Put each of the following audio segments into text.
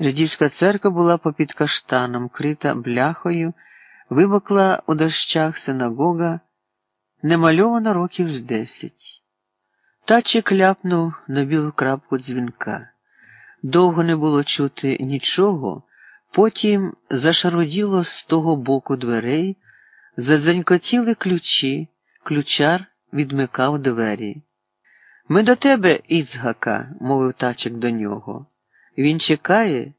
Жидівська церква була попід каштаном, крита бляхою, вибокла у дощах синагога, немальована років з десять. Тачі кляпнув на білу крапку дзвінка. Довго не було чути нічого, потім зашароділо з того боку дверей, задзенькотіли ключі, ключар відмикав двері. Ми до тебе, Іцгака, мовив тачик до нього. Він чекає.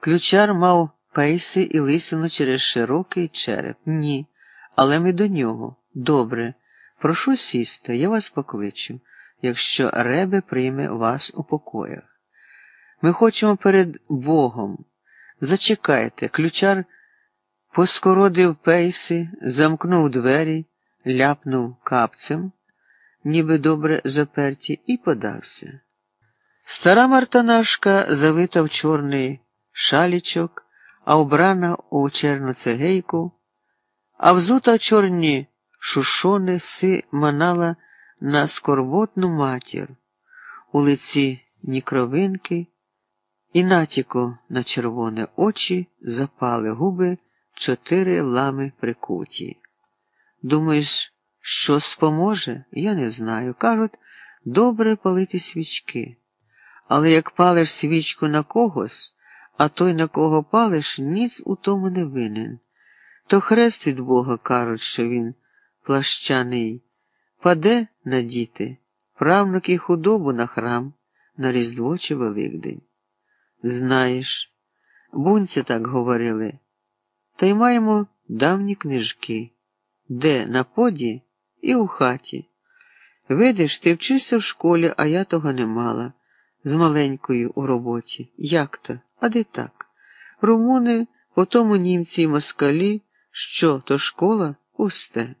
Ключар мав пейси і лисину через широкий череп. Ні, але ми до нього. Добре. Прошу сісти, я вас покличу, якщо ребе прийме вас у покоях. Ми хочемо перед Богом. Зачекайте, ключар поскородив пейси, замкнув двері, ляпнув капцем, ніби добре заперті, і подався. Стара мартанашка завита в чорний шалічок, а убрана у черну цегейку, а взута в чорні шушони си манала на скорботну матір, у лиці ні кровинки, і натяку на червоне очі запали губи чотири лами прикуті. Думаєш, що споможе? Я не знаю. Кажуть, добре палити свічки. Але як палиш свічку на когось, а той, на кого палиш, ніц у тому не винен. То хрест від Бога кажуть, що він плащаний, паде на діти, правнуки худобу на храм, на Різдво чи Великдень. Знаєш, бунці так говорили, та й маємо давні книжки, де на поді і у хаті. Видиш, ти вчишся в школі, а я того не мала з маленькою у роботі. Як то? А де так? Румуни, потому німці й москалі, що то школа пусте.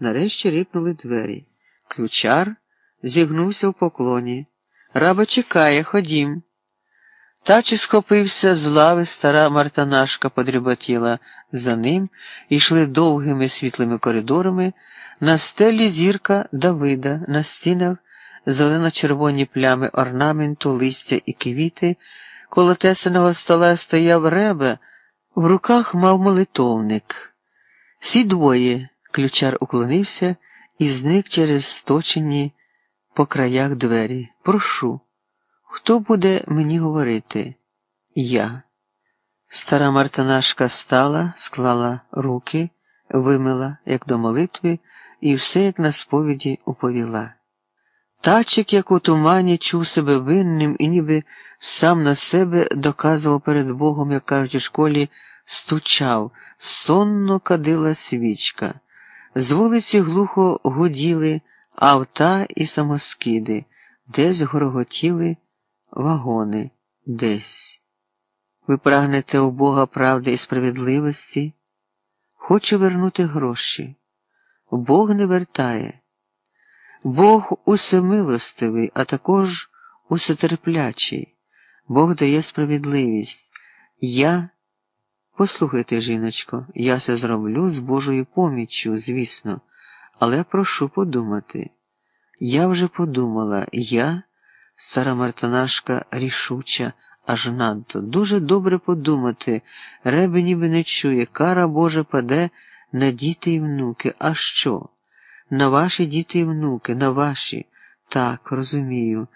Нарешті рипнули двері. Ключар зігнувся в поклоні. Раба чекає, ходім. Тачі схопився з лави стара мартанашка подріботіла за ним, йшли довгими світлими коридорами, на стелі зірка Давида, на стінах зелено-червоні плями орнаменту, листя і квіти, коло тесаного стола стояв ребе, в руках мав молитовник. Всі двоє ключар уклонився і зник через сточені по краях двері. Прошу. Хто буде мені говорити? Я. Стара мартанашка стала, склала руки, вимила, як до молитви, і все, як на сповіді, оповіла. Тачик, як у тумані, чув себе винним і ніби сам на себе доказував перед Богом, як кажуть у школі, стучав, сонно кадила свічка. З вулиці глухо гуділи авта і самоскиди, десь горготіли вагони, десь. Ви прагнете у Бога правди і справедливості? Хочу вернути гроші. Бог не вертає. Бог усемилостивий, а також усетерплячий. Бог дає справедливість. Я, послухайте, жіночко, я це зроблю з Божою поміччю, звісно, але прошу подумати. Я вже подумала, я, стара мартанашка рішуча, аж надто, дуже добре подумати, реби ніби не чує, кара Божа паде на діти і внуки. А що? На ваші діти і внуки, на ваші. Так, розумію.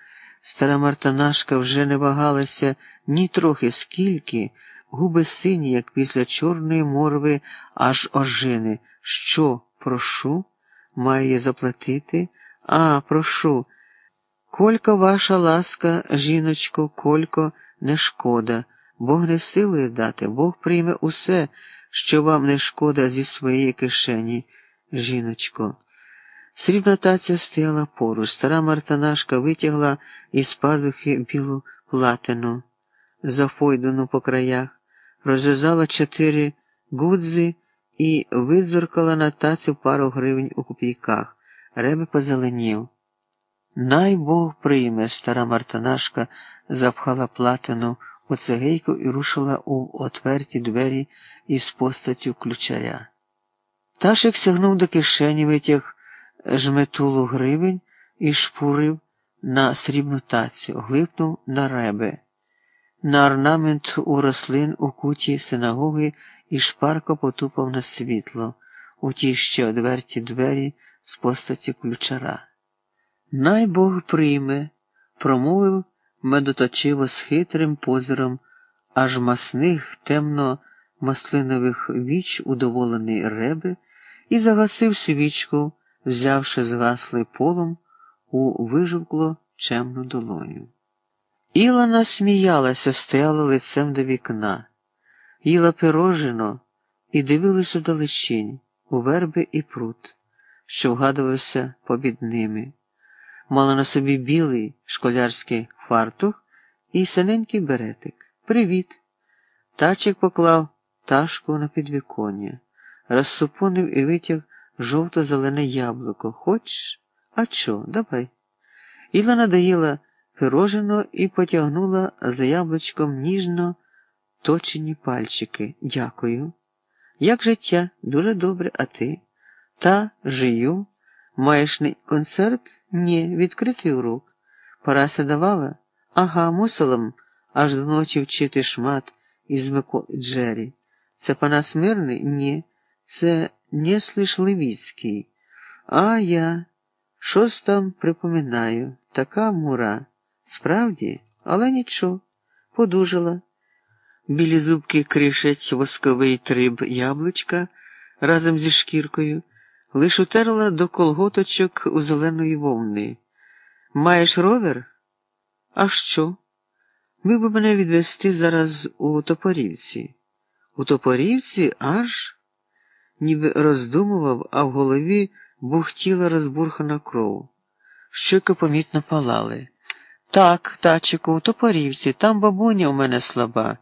Стара мартанашка вже не вагалася ні трохи скільки, губи сині, як після чорної морви, аж ожини. Що, прошу? Має заплатити? А, прошу. Колько ваша ласка, жіночко, колько не шкода. Бог не силує дати, Бог прийме усе, що вам не шкода зі своєї кишені, жіночко. Срібна таця стояла поруч. Стара мартанашка витягла із пазухи білу платину, зафойдену по краях, розв'язала чотири гудзи і видзуркала на тацю пару гривень у копійках. Ребе позеленів. Най Бог прийме, стара мартанашка запхала платину у цегейку і рушила у отверті двері із постаттю ключаря. Ташик сягнув до кишені, витяг жметулу гривень і шпурив на срібну тацю, глипнув на ребе. на орнамент у рослин у куті синагоги і шпарко потупав на світло, у ті ще одверті двері з постаті ключара. Най Бог прийме, промовив медоточиво з хитрим позиром аж масних темно маслинових віч удоволений реби і загасив свічку, взявши згаслий полом у вижовкло чемну долоню. Ілона сміялася, стояла лицем до вікна, їла пирожино і дивилась удалечінь, у верби і прут, що вгадувався побід ними. Мала на собі білий школярський фартух і синенький беретик. Привіт. Тачик поклав ташку на підвіконня, розсупонив і витяг жовто-зелене яблуко. Хочеш? А чо, давай. Іла надоїла пирожино і потягнула за яблучком ніжно точені пальчики. Дякую. Як життя? Дуже добре, а ти? Та жию. Маєш не концерт? Ні, відкритий урок. Парася давала? Ага, мусила аж до ночі вчити шмат із Миколи Джері. Це Панас Мирний? Ні. Це Неслиш Левіцький. А я щось там припоминаю. Така мура. Справді, але нічого, подужала. Білі зубки кришать восковий триб яблучка разом зі шкіркою, лиш утерла до колготочок у зеленої вовни. Маєш ровер? А що? Міг би мене відвести зараз у Топорівці. У Топорівці аж ніби роздумував, а в голові бухтіла розбурхана кров. Щоки помітно палали. Так, тачику, у Топорівці, там бабуня у мене слаба.